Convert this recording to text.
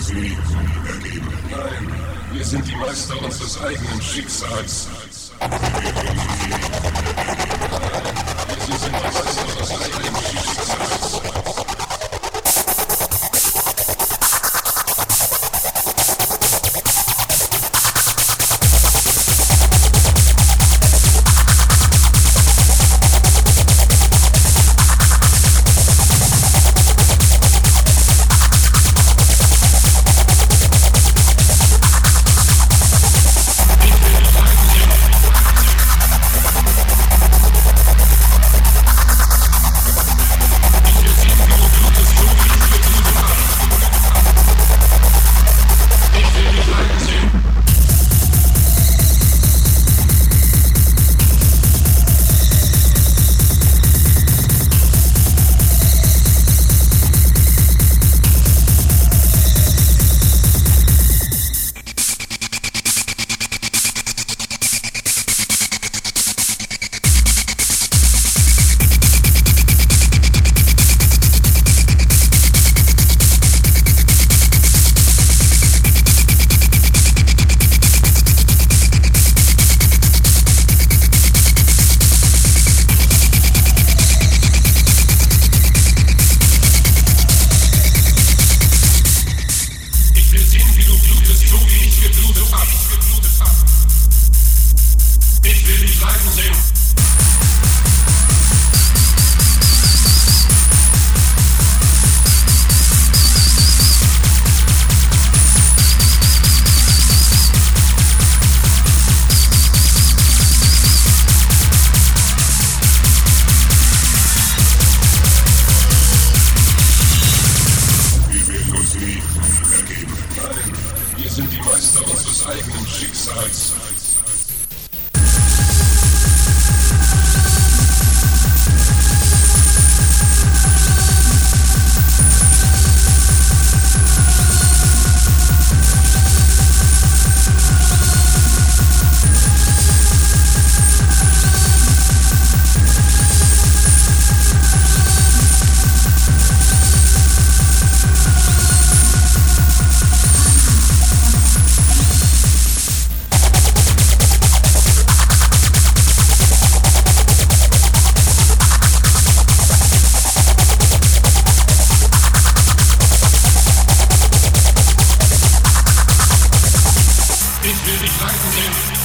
uns nie ergeben. Nein, wir sind die Meister unseres eigenen Schicksals. Ergeben. Nein, wir sind die Meister unseres eigenen Schicksals. will dich reisen, denn